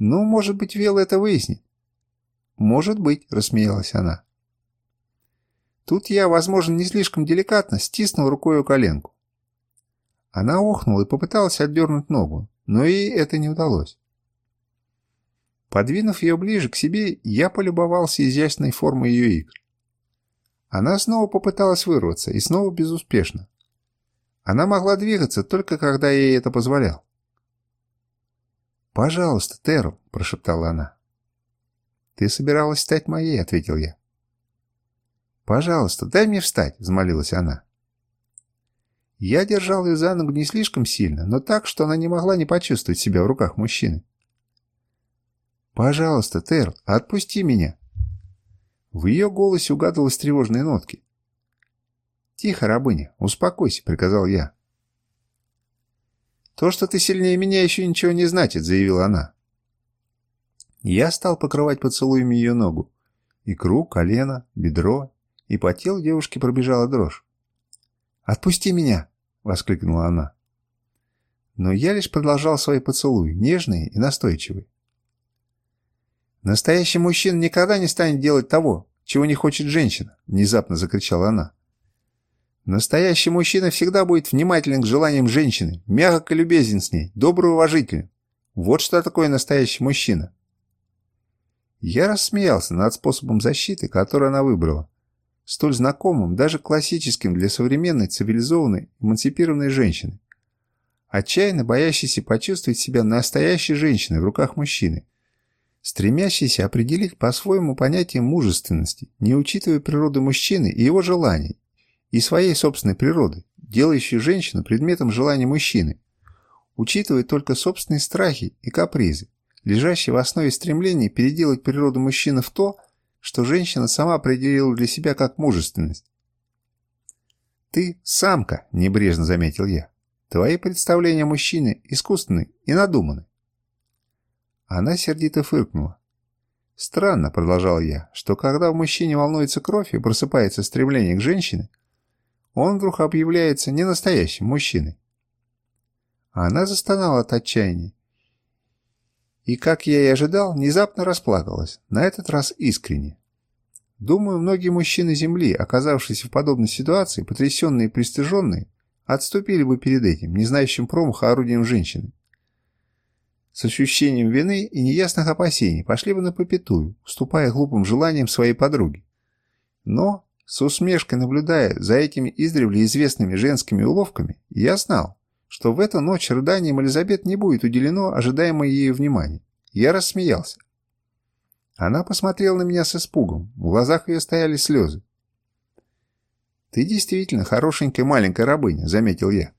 Ну, может быть, Вела это выяснит. Может быть, рассмеялась она. Тут я, возможно, не слишком деликатно стиснул рукой у коленку. Она охнула и попыталась отдернуть ногу, но ей это не удалось. Подвинув ее ближе к себе, я полюбовался изящной формой ее игр. Она снова попыталась вырваться, и снова безуспешно. Она могла двигаться только когда я ей это позволял. «Пожалуйста, Терл», — прошептала она. «Ты собиралась стать моей», — ответил я. «Пожалуйста, дай мне встать», — взмолилась она. Я держал ее за ногу не слишком сильно, но так, что она не могла не почувствовать себя в руках мужчины. «Пожалуйста, Терл, отпусти меня!» В ее голосе угадывались тревожные нотки. «Тихо, рабыня, успокойся», — приказал я. «То, что ты сильнее меня, еще ничего не значит», — заявила она. Я стал покрывать поцелуями ее ногу. Икру, колено, бедро, и по телу девушки пробежала дрожь. «Отпусти меня!» — воскликнула она. Но я лишь продолжал свои поцелуи, нежные и настойчивые. «Настоящий мужчина никогда не станет делать того, чего не хочет женщина», — внезапно закричала она. «Настоящий мужчина всегда будет внимателен к желаниям женщины, мягок и любезен с ней, добрый и. Вот что такое настоящий мужчина». Я рассмеялся над способом защиты, который она выбрала, столь знакомым, даже классическим для современной, цивилизованной, эмансипированной женщины, отчаянно боящейся почувствовать себя настоящей женщиной в руках мужчины, стремящийся определить по-своему понятие мужественности, не учитывая природу мужчины и его желаний, и своей собственной природы, делающей женщину предметом желания мужчины, учитывая только собственные страхи и капризы, лежащие в основе стремления переделать природу мужчины в то, что женщина сама определила для себя как мужественность. «Ты самка», — небрежно заметил я. «Твои представления о мужчине искусственны и надуманы. Она сердито фыркнула. «Странно», — продолжал я, — «что когда в мужчине волнуется кровь и просыпается стремление к женщине, он вдруг объявляется не настоящим мужчиной». Она застонала от отчаяния. И, как я и ожидал, внезапно расплакалась, на этот раз искренне. Думаю, многие мужчины Земли, оказавшиеся в подобной ситуации, потрясенные и пристыженные, отступили бы перед этим, не знающим промаха орудием женщины с ощущением вины и неясных опасений пошли бы на попятую, уступая глупым желаниям своей подруги. Но, с усмешкой наблюдая за этими издревле известными женскими уловками, я знал, что в эту ночь рыданием Элизабет не будет уделено ожидаемое ею внимание. Я рассмеялся. Она посмотрела на меня с испугом, в глазах ее стояли слезы. «Ты действительно хорошенькая маленькая рабыня», — заметил я.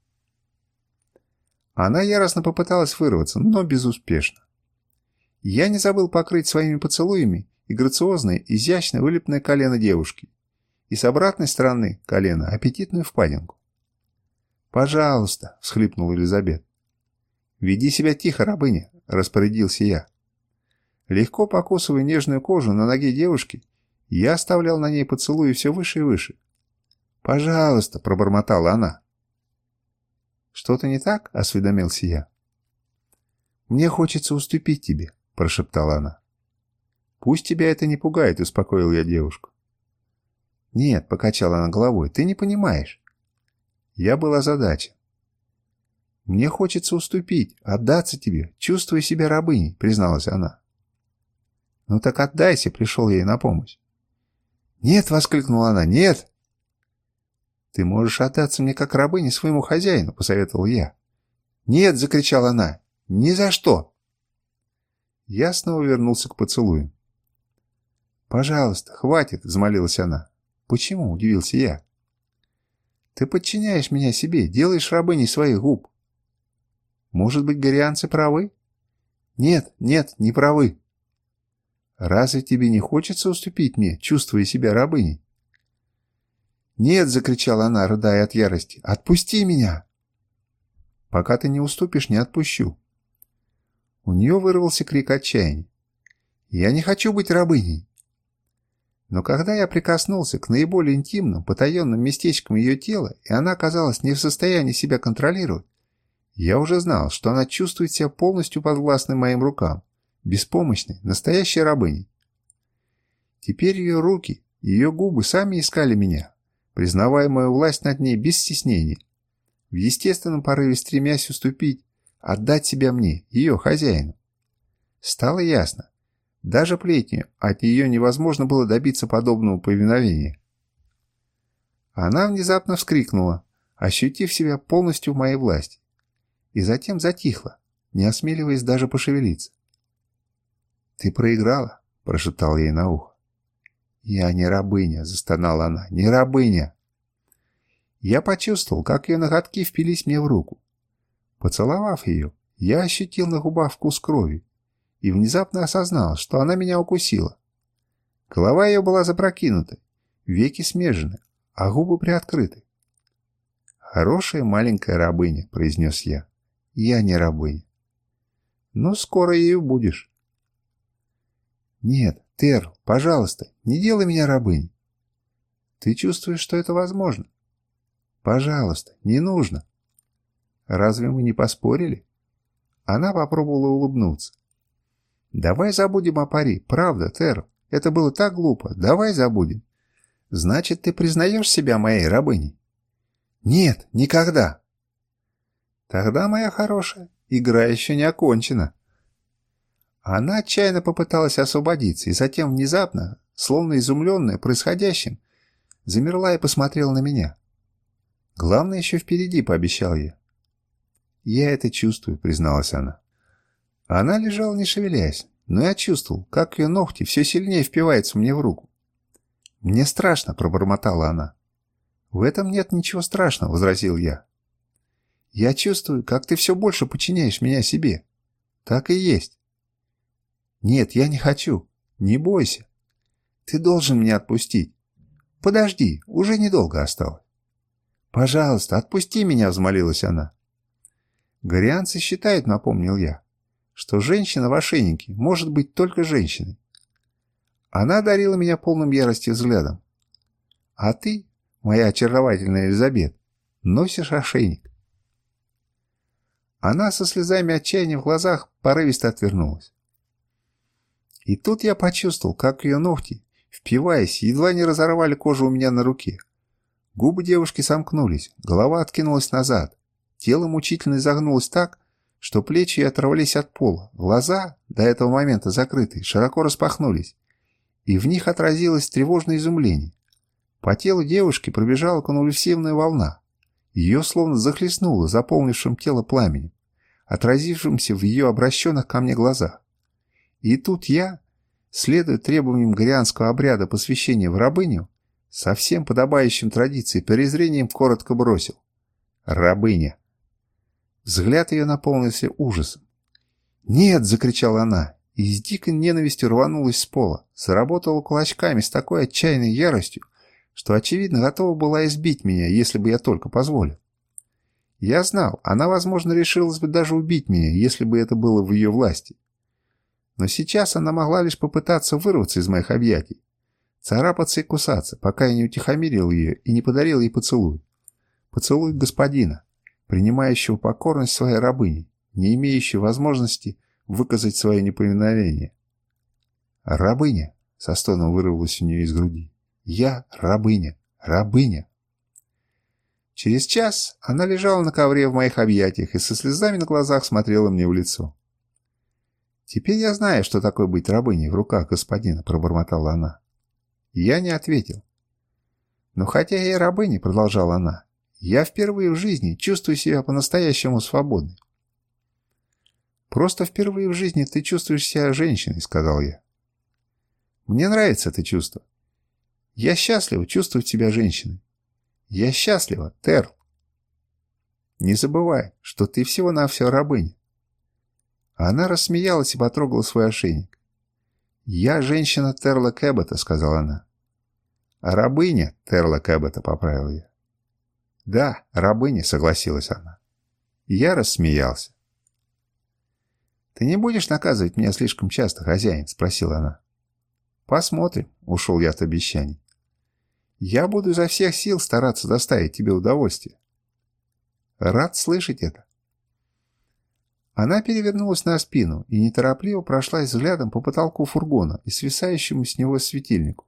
Она яростно попыталась вырваться, но безуспешно. Я не забыл покрыть своими поцелуями и грациозное, изящно вылепное колено девушки, и с обратной стороны колена аппетитную впадинку. «Пожалуйста», — всхлипнула Элизабет. «Веди себя тихо, рабыня», — распорядился я. Легко покусывая нежную кожу на ноге девушки, я оставлял на ней поцелуи все выше и выше. «Пожалуйста», — пробормотала она. «Что-то не так?» — осведомился я. «Мне хочется уступить тебе», — прошептала она. «Пусть тебя это не пугает», — успокоил я девушку. «Нет», — покачала она головой, — «ты не понимаешь». Я был озадачен. «Мне хочется уступить, отдаться тебе, чувствуя себя рабыней», — призналась она. «Ну так отдайся», — пришел ей на помощь. «Нет!» — воскликнула она. «Нет!» «Ты можешь отдаться мне как рабыне своему хозяину», — посоветовал я. «Нет!» — закричала она. «Ни за что!» Я снова вернулся к поцелую. «Пожалуйста, хватит!» — взмолилась она. «Почему?» — удивился я. «Ты подчиняешь меня себе, делаешь рабыней своих губ». «Может быть, горианцы правы?» «Нет, нет, не правы». «Разве тебе не хочется уступить мне, чувствуя себя рабыней?» «Нет!» — закричала она, рыдая от ярости. «Отпусти меня!» «Пока ты не уступишь, не отпущу». У нее вырвался крик отчаяния. «Я не хочу быть рабыней!» Но когда я прикоснулся к наиболее интимным, потаенным местечкам ее тела, и она оказалась не в состоянии себя контролировать, я уже знал, что она чувствует себя полностью подвластной моим рукам, беспомощной, настоящей рабыней. Теперь ее руки, ее губы сами искали меня, признавая мою власть над ней без стеснения, в естественном порыве стремясь уступить, отдать себя мне, ее хозяину. Стало ясно, даже плетню от нее невозможно было добиться подобного повиновения. Она внезапно вскрикнула, ощутив себя полностью в моей власти, и затем затихла, не осмеливаясь даже пошевелиться. «Ты проиграла», — прошептал ей на ухо. «Я не рабыня», — застонала она, — «не рабыня». Я почувствовал, как ее ноготки впились мне в руку. Поцеловав ее, я ощутил на губах вкус крови и внезапно осознал, что она меня укусила. Голова ее была запрокинута, веки смежены, а губы приоткрыты. «Хорошая маленькая рабыня», — произнес я. «Я не рабыня». «Ну, скоро ею будешь». «Нет, Терл, пожалуйста, не делай меня рабыней». «Ты чувствуешь, что это возможно?» «Пожалуйста, не нужно». «Разве мы не поспорили?» Она попробовала улыбнуться. «Давай забудем о пари, правда, Терл. Это было так глупо. Давай забудем». «Значит, ты признаешь себя моей рабыней?» «Нет, никогда». «Тогда, моя хорошая, игра еще не окончена». Она отчаянно попыталась освободиться, и затем внезапно, словно изумленная происходящим, замерла и посмотрела на меня. «Главное еще впереди», — пообещал я. «Я это чувствую», — призналась она. Она лежала, не шевелясь, но я чувствовал, как ее ногти все сильнее впиваются мне в руку. «Мне страшно», — пробормотала она. «В этом нет ничего страшного», — возразил я. «Я чувствую, как ты все больше подчиняешь меня себе. Так и есть. «Нет, я не хочу. Не бойся. Ты должен меня отпустить. Подожди, уже недолго осталось». «Пожалуйста, отпусти меня», — взмолилась она. «Горианцы считают, — напомнил я, — что женщина в ошейнике может быть только женщиной. Она дарила меня полным ярости взглядом. А ты, моя очаровательная Элизабет, носишь ошейник. Она со слезами отчаяния в глазах порывисто отвернулась. И тут я почувствовал, как ее ногти, впиваясь, едва не разорвали кожу у меня на руке. Губы девушки сомкнулись, голова откинулась назад, тело мучительно изогнулось так, что плечи оторвались от пола, глаза, до этого момента закрытые, широко распахнулись, и в них отразилось тревожное изумление. По телу девушки пробежала конвульсивная волна. Ее словно захлестнуло заполнившим тело пламенем, отразившимся в ее обращенных ко мне глазах. И тут я, следуя требованиям горианского обряда посвящения в рабыню, со всем подобающим традиции презрением коротко бросил. «Рабыня!» Взгляд ее наполнился ужасом. «Нет!» — закричала она, и с дикой ненавистью рванулась с пола, заработала кулачками с такой отчаянной яростью, что, очевидно, готова была избить меня, если бы я только позволил. Я знал, она, возможно, решилась бы даже убить меня, если бы это было в ее власти. Но сейчас она могла лишь попытаться вырваться из моих объятий, царапаться и кусаться, пока я не утихомирил ее и не подарил ей поцелуй. Поцелуй господина, принимающего покорность своей рабыни, не имеющей возможности выказать свое неповиновение. «Рабыня!» — со стоном вырвалось у нее из груди. «Я рабыня! Рабыня!» Через час она лежала на ковре в моих объятиях и со слезами на глазах смотрела мне в лицо. «Теперь я знаю, что такое быть рабыней в руках господина», — пробормотала она. Я не ответил. «Но хотя я и рабыня», — продолжала она, — «я впервые в жизни чувствую себя по-настоящему свободной». «Просто впервые в жизни ты чувствуешь себя женщиной», — сказал я. «Мне нравится это чувство. Я счастлива чувствовать себя женщиной. Я счастлива, Терл. Не забывай, что ты всего-навсего рабыня. Она рассмеялась и потрогала свой ошейник. «Я женщина Терла Кэббета», — сказала она. «А рабыня Терла Кэббета», — поправил я. «Да, рабыня», — согласилась она. Я рассмеялся. «Ты не будешь наказывать меня слишком часто, хозяин?» — спросила она. «Посмотрим», — ушел я от обещаний. «Я буду изо всех сил стараться доставить тебе удовольствие». «Рад слышать это». Она перевернулась на спину и неторопливо прошлась взглядом по потолку фургона и свисающему с него светильнику.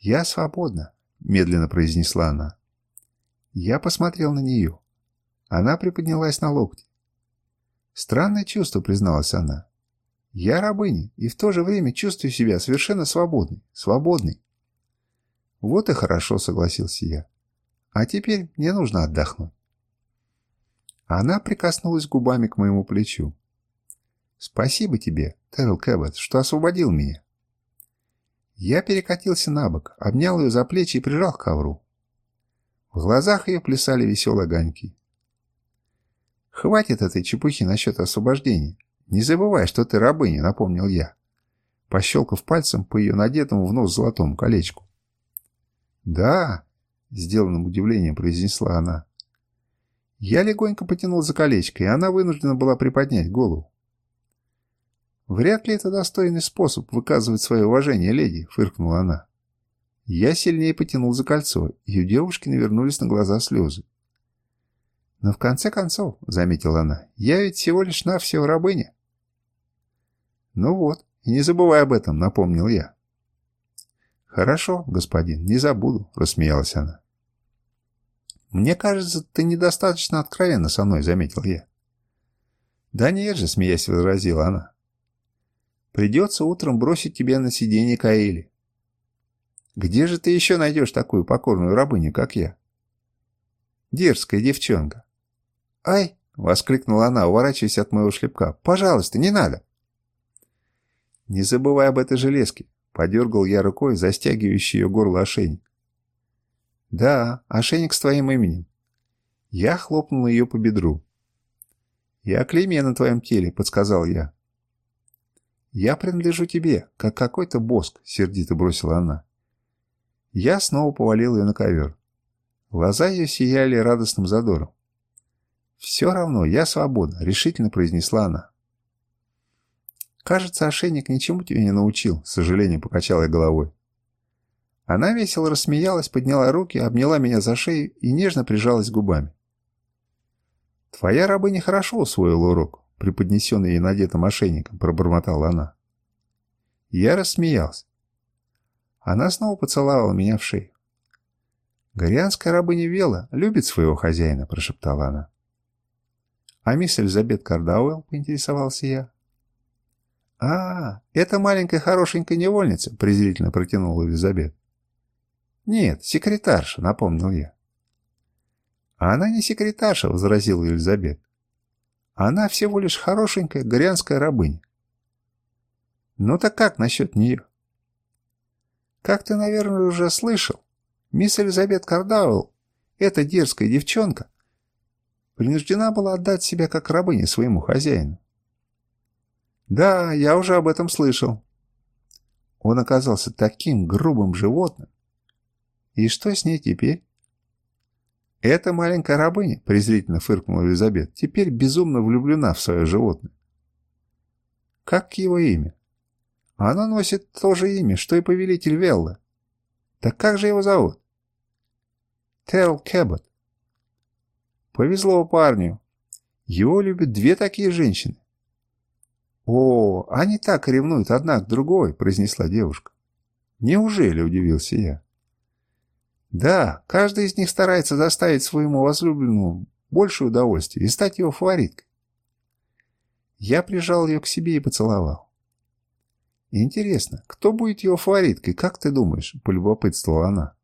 «Я свободна», — медленно произнесла она. Я посмотрел на нее. Она приподнялась на локте. Странное чувство, призналась она. Я рабыня, и в то же время чувствую себя совершенно свободной. Свободной. Вот и хорошо, согласился я. А теперь мне нужно отдохнуть. Она прикоснулась губами к моему плечу. «Спасибо тебе, Террел Кэббет, что освободил меня». Я перекатился на бок, обнял ее за плечи и прижал к ковру. В глазах ее плясали веселые огоньки. «Хватит этой чепухи насчет освобождения. Не забывай, что ты рабыня», — напомнил я, пощелкав пальцем по ее надетому в нос золотому колечку. «Да», — сделанным удивлением произнесла она. Я легонько потянул за колечко, и она вынуждена была приподнять голову. «Вряд ли это достойный способ выказывать свое уважение, леди», — фыркнула она. Я сильнее потянул за кольцо, и у девушки навернулись на глаза слезы. «Но в конце концов», — заметила она, — «я ведь всего лишь навсего рабыня». «Ну вот, и не забывай об этом», — напомнил я. «Хорошо, господин, не забуду», — рассмеялась она. «Мне кажется, ты недостаточно откровенно со мной», — заметил я. «Да нет же», — смеясь возразила она. «Придется утром бросить тебя на сиденье Каэли. Где же ты еще найдешь такую покорную рабыню, как я? Дерзкая девчонка. Ай! Воскликнула она, уворачиваясь от моего шлепка. Пожалуйста, не надо. Не забывай об этой железке. Подергал я рукой, застягивающий ее горло ошейник. Да, ошейник с твоим именем. Я хлопнул ее по бедру. «Я клейме на твоем теле», — подсказал я. «Я принадлежу тебе, как какой-то боск», — сердито бросила она. Я снова повалил ее на ковер. Глаза ее сияли радостным задором. «Все равно, я свободна», — решительно произнесла она. «Кажется, ошейник ничему тебя не научил», — с сожалением покачала я головой. Она весело рассмеялась, подняла руки, обняла меня за шею и нежно прижалась губами. «Твоя рабыня хорошо усвоила урок», — преподнесенный ей надетым ошейником, пробормотала она. Я рассмеялся. Она снова поцеловала меня в шею. «Горианская рабыня Вела любит своего хозяина», — прошептала она. «А мисс Эльзабет Кардауэлл?» — поинтересовался я. «А, это маленькая хорошенькая невольница», — презрительно протянула Элизабет. «Нет, секретарша», — напомнил я. «Она не секретарша», — возразила Элизабет. «Она всего лишь хорошенькая горианская рабыня». «Ну так как насчет нее?» Как ты, наверное, уже слышал, мисс Элизабет Кардауэлл, эта дерзкая девчонка, принуждена была отдать себя как рабыня своему хозяину. Да, я уже об этом слышал. Он оказался таким грубым животным. И что с ней теперь? Эта маленькая рабыня, презрительно фыркнула Элизабет, теперь безумно влюблена в свое животное. Как его имя? Она носит то же имя, что и повелитель Велла. Так как же его зовут? Терл Кэббот. Повезло парню. Его любят две такие женщины. «О, они так ревнуют одна к другой», — произнесла девушка. «Неужели?» — удивился я. «Да, каждый из них старается доставить своему возлюбленному больше удовольствия и стать его фавориткой». Я прижал ее к себе и поцеловал. «Интересно, кто будет его фавориткой, как ты думаешь?» – полюбопытствовала она.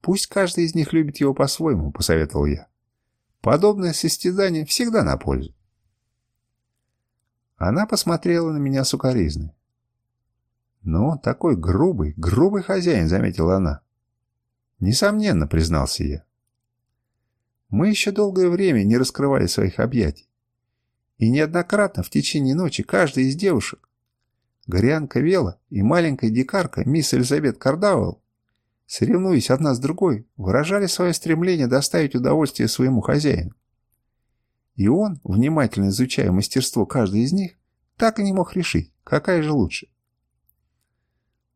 «Пусть каждый из них любит его по-своему», – посоветовал я. «Подобное состязание всегда на пользу». Она посмотрела на меня сукоризной. «Ну, такой грубый, грубый хозяин», — заметила она. «Несомненно», — признался я. Мы еще долгое время не раскрывали своих объятий. И неоднократно в течение ночи каждая из девушек, Горианка Вела и маленькая дикарка мисс Элизабет Кардауэлл, соревнуясь одна с другой, выражали свое стремление доставить удовольствие своему хозяину. И он, внимательно изучая мастерство каждой из них, так и не мог решить, какая же лучше.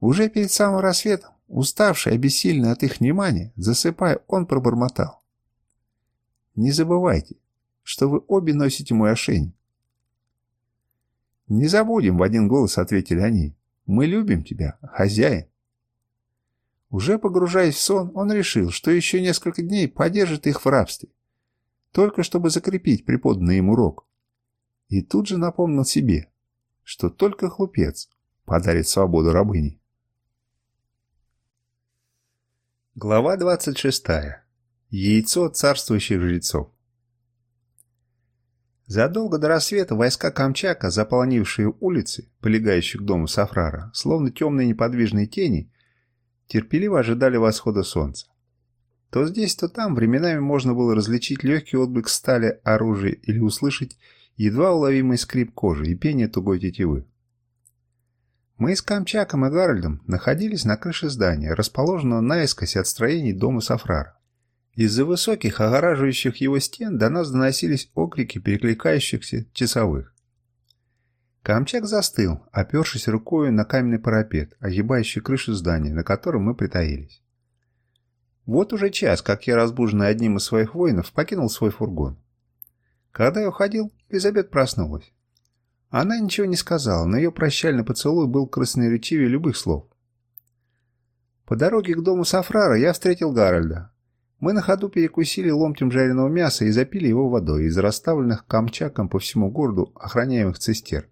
Уже перед самым рассветом, уставший, обессильный от их внимания, засыпая, он пробормотал. «Не забывайте, что вы обе носите мой ошейник. «Не забудем», — в один голос ответили они. «Мы любим тебя, хозяин». Уже погружаясь в сон, он решил, что еще несколько дней подержит их в рабстве, только чтобы закрепить преподанный им урок. И тут же напомнил себе, что только хлупец подарит свободу рабыне. Глава 26. Яйцо царствующих жрецов. Задолго до рассвета войска Камчака, заполонившие улицы, полегающие к дому Сафрара, словно темные неподвижные тени, терпеливо ожидали восхода солнца. То здесь, то там временами можно было различить легкий отблик стали оружия или услышать едва уловимый скрип кожи и пение тугой тетивы. Мы с Камчаком и Гарольдом находились на крыше здания, расположенного наискось от строений дома Сафрара. Из-за высоких, огораживающих его стен до нас доносились окрики перекликающихся часовых. Камчак застыл, опершись рукой на каменный парапет, огибающий крышу здания, на котором мы притаились. Вот уже час, как я, разбуженный одним из своих воинов, покинул свой фургон. Когда я уходил, Элизабет проснулась. Она ничего не сказала, но ее прощальный поцелуй был красноречивее любых слов. По дороге к дому Сафрара я встретил Гарольда. Мы на ходу перекусили ломтем жареного мяса и запили его водой из расставленных камчаком по всему городу охраняемых цистер.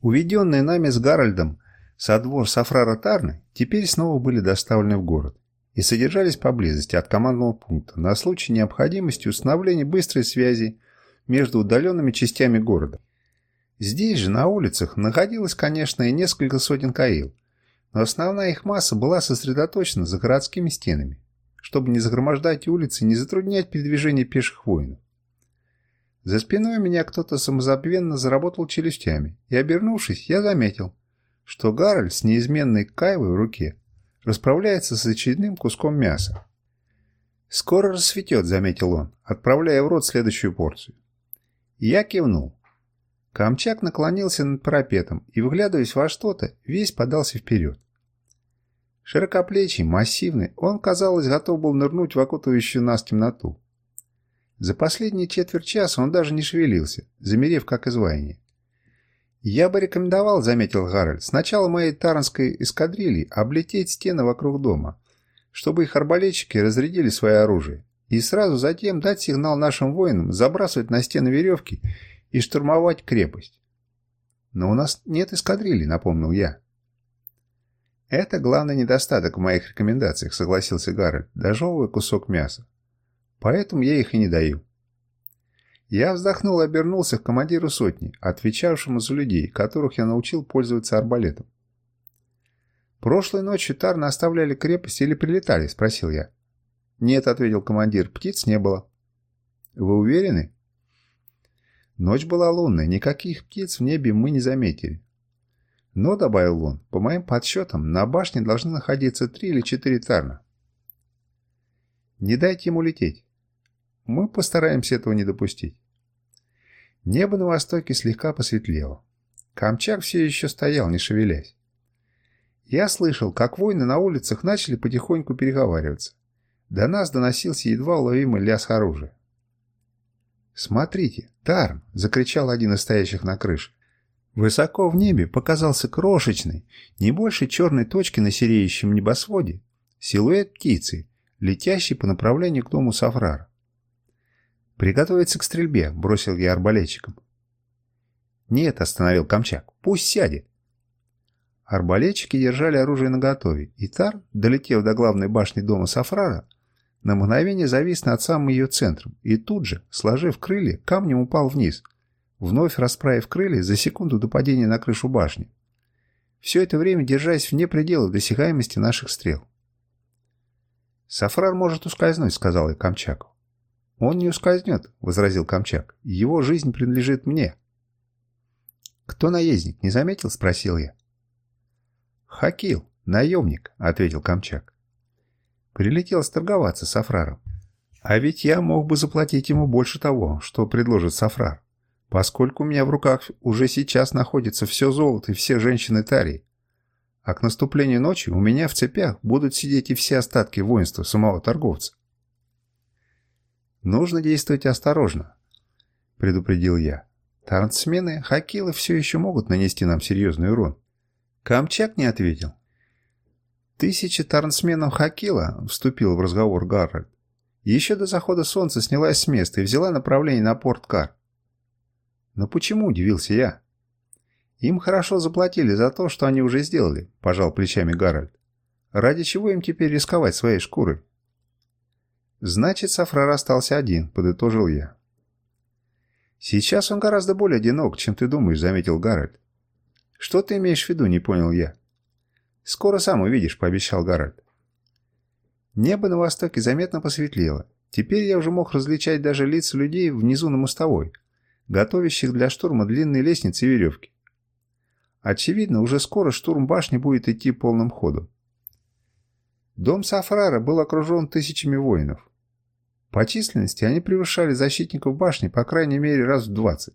Уведенные нами с Гарольдом со двор Сафрара Тарны теперь снова были доставлены в город и содержались поблизости от командного пункта на случай необходимости установления быстрой связи между удаленными частями города. Здесь же, на улицах, находилось, конечно, и несколько сотен каил, но основная их масса была сосредоточена за городскими стенами чтобы не загромождать улицы и не затруднять передвижение пеших воинов. За спиной меня кто-то самозабвенно заработал челюстями, и, обернувшись, я заметил, что Гарольд с неизменной кайвой в руке расправляется с очередным куском мяса. «Скоро рассветет», — заметил он, отправляя в рот следующую порцию. Я кивнул. Камчак наклонился над парапетом и, выглядываясь во что-то, весь подался вперед. Широкоплечий, массивный, он, казалось, готов был нырнуть в окутывающую нас темноту. За последние четверть часа он даже не шевелился, замерев как изваяние. «Я бы рекомендовал, — заметил Гарольд, — сначала моей таранской эскадрильи облететь стены вокруг дома, чтобы их арбалетчики разрядили свое оружие, и сразу затем дать сигнал нашим воинам забрасывать на стены веревки и штурмовать крепость. Но у нас нет эскадрильи, — напомнил я. «Это главный недостаток в моих рекомендациях», — согласился Гарольд, дожевывая кусок мяса. «Поэтому я их и не даю». Я вздохнул и обернулся к командиру сотни, отвечавшему за людей, которых я научил пользоваться арбалетом. «Прошлой ночью Тарны оставляли крепость или прилетали?» — спросил я. «Нет», — ответил командир, — «птиц не было». «Вы уверены?» Ночь была лунная, никаких птиц в небе мы не заметили. Но, добавил он, по моим подсчетам, на башне должны находиться три или четыре тарна. Не дайте ему лететь. Мы постараемся этого не допустить. Небо на востоке слегка посветлело. Камчак все еще стоял, не шевелясь. Я слышал, как воины на улицах начали потихоньку переговариваться. До нас доносился едва уловимый лязг оружия. «Смотрите, Тарн!» — закричал один из стоящих на крыше. Высоко в небе показался крошечный, не больше черной точки на сереющем небосводе, силуэт птицы, летящий по направлению к дому Сафрара. «Приготовиться к стрельбе», — бросил я арбалетчиком. «Нет», — остановил Камчак, — «пусть сядет». Арбалетчики держали оружие наготове, и Тар, долетев до главной башни дома Сафрара, на мгновение завис над самым ее центром и тут же, сложив крылья, камнем упал вниз, вновь расправив крылья за секунду до падения на крышу башни. Все это время держась вне предела досягаемости наших стрел. «Сафрар может ускользнуть», — сказал я Камчаку. «Он не ускользнет», — возразил Камчак. «Его жизнь принадлежит мне». «Кто наездник, не заметил?» — спросил я. «Хакил, наемник», — ответил Камчак. Прилетел сторговаться с Сафраром. А ведь я мог бы заплатить ему больше того, что предложит Сафрар поскольку у меня в руках уже сейчас находится все золото и все женщины Тарии. А к наступлению ночи у меня в цепях будут сидеть и все остатки воинства самого торговца. Нужно действовать осторожно, предупредил я. «Тарнсмены, хакилы все еще могут нанести нам серьезный урон». Камчак не ответил. «Тысячи тарнсменов Хакила», — вступил в разговор Гаррет, еще до захода солнца снялась с места и взяла направление на порт Кар. «Но почему?» – удивился я. «Им хорошо заплатили за то, что они уже сделали», – пожал плечами Гарольд. «Ради чего им теперь рисковать своей шкурой?» «Значит, Сафрар остался один», – подытожил я. «Сейчас он гораздо более одинок, чем ты думаешь», – заметил Гарольд. «Что ты имеешь в виду?» – не понял я. «Скоро сам увидишь», – пообещал Гарольд. Небо на востоке заметно посветлело. Теперь я уже мог различать даже лица людей внизу на мостовой, готовящих для штурма длинные лестницы и веревки. Очевидно, уже скоро штурм башни будет идти полным ходом. Дом Сафрара был окружен тысячами воинов. По численности они превышали защитников башни по крайней мере раз в 20.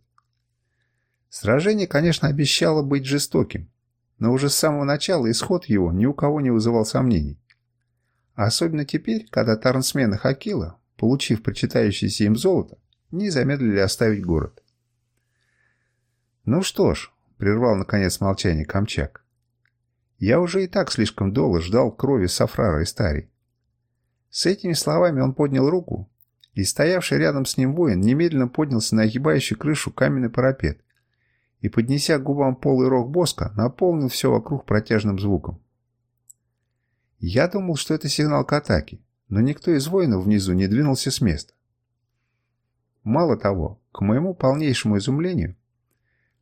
Сражение, конечно, обещало быть жестоким, но уже с самого начала исход его ни у кого не вызывал сомнений. Особенно теперь, когда тарнсмены Хакила, получив причитающееся им золото, не замедлили оставить город. «Ну что ж», — прервал наконец молчание Камчак, — «я уже и так слишком долго ждал крови Сафрара и Старий». С этими словами он поднял руку, и стоявший рядом с ним воин немедленно поднялся на огибающую крышу каменный парапет и, поднеся к губам полый рог боска, наполнил все вокруг протяжным звуком. Я думал, что это сигнал к атаке, но никто из воинов внизу не двинулся с места. Мало того, к моему полнейшему изумлению,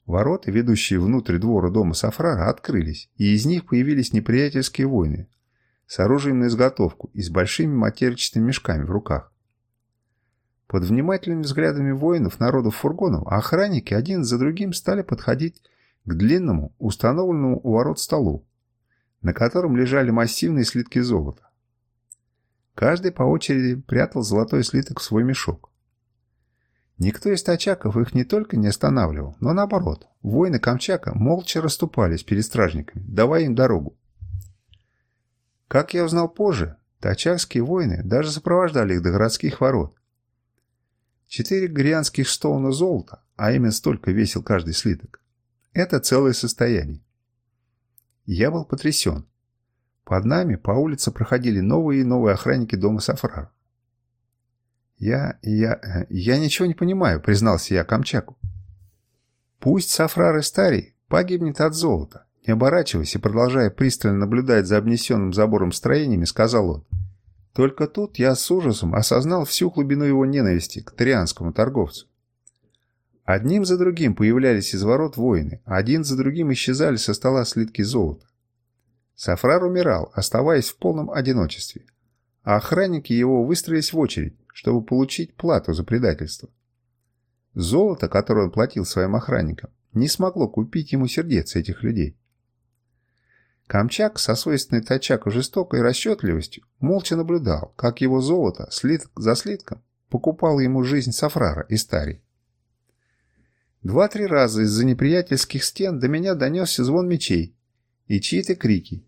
ворота, ведущие внутрь двора дома Сафрара, открылись, и из них появились неприятельские воины с оружием на изготовку и с большими матерчатыми мешками в руках. Под внимательными взглядами воинов народов фургонов охранники один за другим стали подходить к длинному, установленному у ворот столу, на котором лежали массивные слитки золота. Каждый по очереди прятал золотой слиток в свой мешок. Никто из тачаков их не только не останавливал, но наоборот, воины Камчака молча расступались перед стражниками, давая им дорогу. Как я узнал позже, тачакские воины даже сопровождали их до городских ворот. Четыре грянских стоуна золота, а именно столько весил каждый слиток, это целое состояние. Я был потрясен. Под нами по улице проходили новые и новые охранники дома Сафрар. «Я... я... я ничего не понимаю», — признался я Камчаку. «Пусть Сафрар и Старий погибнет от золота», не оборачиваясь и продолжая пристально наблюдать за обнесенным забором строениями, сказал он. Только тут я с ужасом осознал всю глубину его ненависти к тарианскому торговцу. Одним за другим появлялись из ворот воины, один за другим исчезали со стола слитки золота. Сафрар умирал, оставаясь в полном одиночестве, а охранники его выстроились в очередь, чтобы получить плату за предательство. Золото, которое он платил своим охранникам, не смогло купить ему сердец этих людей. Камчак со свойственной Тачаку жестокой расчетливостью молча наблюдал, как его золото, слиток за слитком, покупало ему жизнь Сафрара и Старий. Два-три раза из-за неприятельских стен до меня донесся звон мечей и чьи-то крики.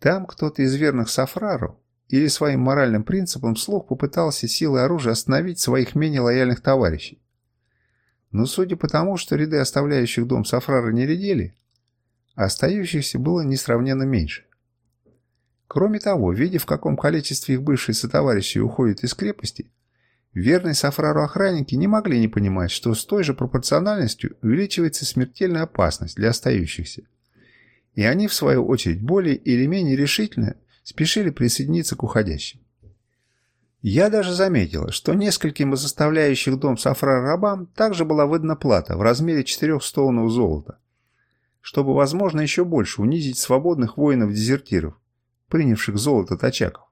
Там кто-то из верных Сафраров или своим моральным принципом слух попытался силой оружия остановить своих менее лояльных товарищей. Но судя по тому, что ряды оставляющих дом Сафрара не редели, остающихся было несравненно меньше. Кроме того, видя в каком количестве их бывшие сотоварищи уходят из крепости, Верные Сафрару охранники не могли не понимать, что с той же пропорциональностью увеличивается смертельная опасность для остающихся. И они, в свою очередь, более или менее решительно спешили присоединиться к уходящим. Я даже заметила, что нескольким из заставляющих дом Сафрар рабам также была выдана плата в размере четырех стоунов золота, чтобы, возможно, еще больше унизить свободных воинов-дезертиров, принявших золото тачаков.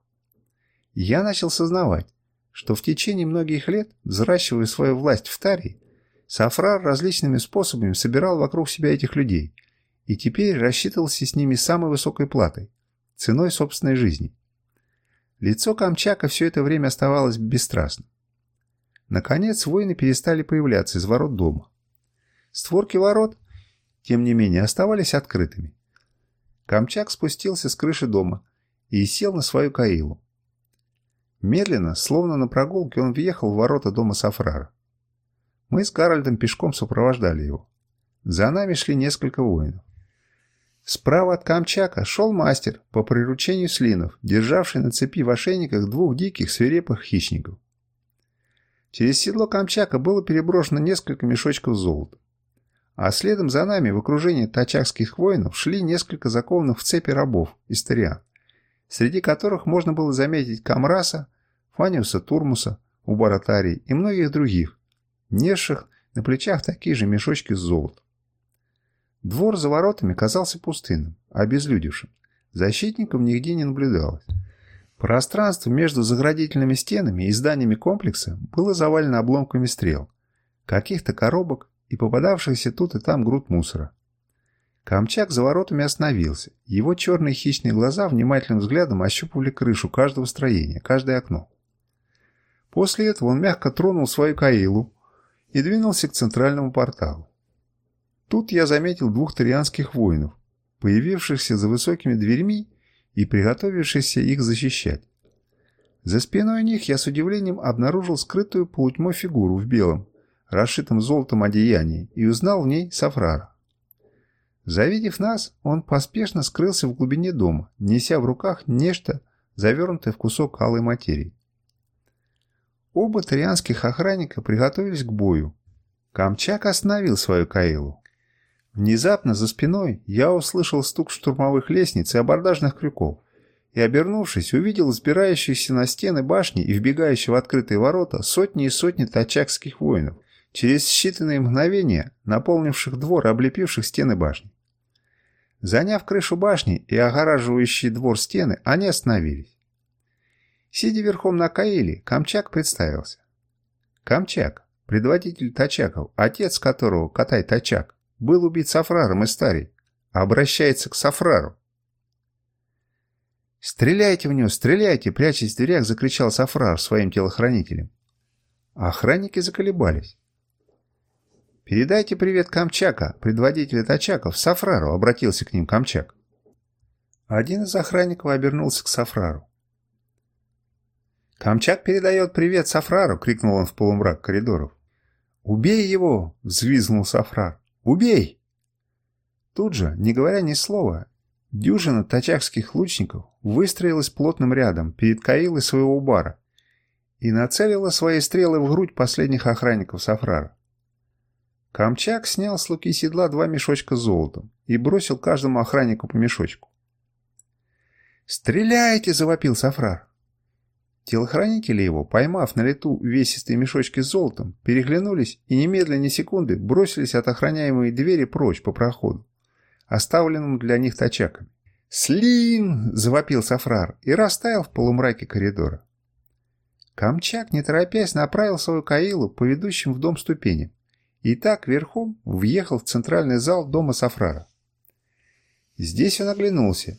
Я начал сознавать, что в течение многих лет, взращивая свою власть в Тарии, Сафрар различными способами собирал вокруг себя этих людей и теперь рассчитывался с ними самой высокой платой, ценой собственной жизни. Лицо Камчака все это время оставалось бесстрастным. Наконец воины перестали появляться из ворот дома. Створки ворот, тем не менее, оставались открытыми. Камчак спустился с крыши дома и сел на свою каилу. Медленно, словно на прогулке, он въехал в ворота дома Сафрара. Мы с Гарольдом пешком сопровождали его. За нами шли несколько воинов. Справа от Камчака шел мастер по приручению слинов, державший на цепи в ошейниках двух диких свирепых хищников. Через седло Камчака было переброшено несколько мешочков золота. А следом за нами в окружении тачакских воинов шли несколько закованных в цепи рабов, истариан, среди которых можно было заметить Камраса, Фаниуса Турмуса, Убаратарий и многих других, несших на плечах такие же мешочки с золотом. Двор за воротами казался пустынным, обезлюдевшим. Защитников нигде не наблюдалось. Пространство между заградительными стенами и зданиями комплекса было завалено обломками стрел, каких-то коробок и попадавшихся тут и там груд мусора. Камчак за воротами остановился. Его черные хищные глаза внимательным взглядом ощупывали крышу каждого строения, каждое окно. После этого он мягко тронул свою каилу и двинулся к центральному порталу. Тут я заметил двух тарианских воинов, появившихся за высокими дверьми и приготовившихся их защищать. За спиной них я с удивлением обнаружил скрытую полутьмой фигуру в белом, расшитом золотом одеянии, и узнал в ней Сафрара. Завидев нас, он поспешно скрылся в глубине дома, неся в руках нечто, завернутое в кусок алой материи. Оба тарианских охранника приготовились к бою. Камчак остановил свою Каилу. Внезапно за спиной я услышал стук штурмовых лестниц и абордажных крюков и, обернувшись, увидел сбирающиеся на стены башни и вбегающие в открытые ворота сотни и сотни тачакских воинов, через считанные мгновения наполнивших двор и облепивших стены башни. Заняв крышу башни и огораживающие двор стены, они остановились. Сидя верхом на Каиле, Камчак представился. Камчак, предводитель Тачаков, отец которого, Катай Тачак, был убит Сафраром из Старий, обращается к Сафрару. «Стреляйте в него, стреляйте!» Прячась в дверях, закричал Сафрар своим телохранителем. Охранники заколебались. «Передайте привет Камчака, предводителя Тачаков, Сафрару», — обратился к ним Камчак. Один из охранников обернулся к Сафрару. «Камчак передает привет Сафрару!» — крикнул он в полумрак коридоров. «Убей его!» — взвизгнул Сафрар. «Убей!» Тут же, не говоря ни слова, дюжина тачакских лучников выстроилась плотным рядом перед Каилой своего бара и нацелила свои стрелы в грудь последних охранников Сафрара. Камчак снял с луки седла два мешочка с золотом и бросил каждому охраннику по мешочку. «Стреляйте!» — завопил Сафрар. Телохранители его, поймав на лету весистые мешочки с золотом, переглянулись и немедленно ни секунды бросились от охраняемой двери прочь по проходу, оставленному для них тачаками. «Слин!» – завопил Сафрар и растаял в полумраке коридора. Камчак, не торопясь, направил свою Каилу по ведущим в дом ступеням и так верхом въехал в центральный зал дома Сафрара. Здесь он оглянулся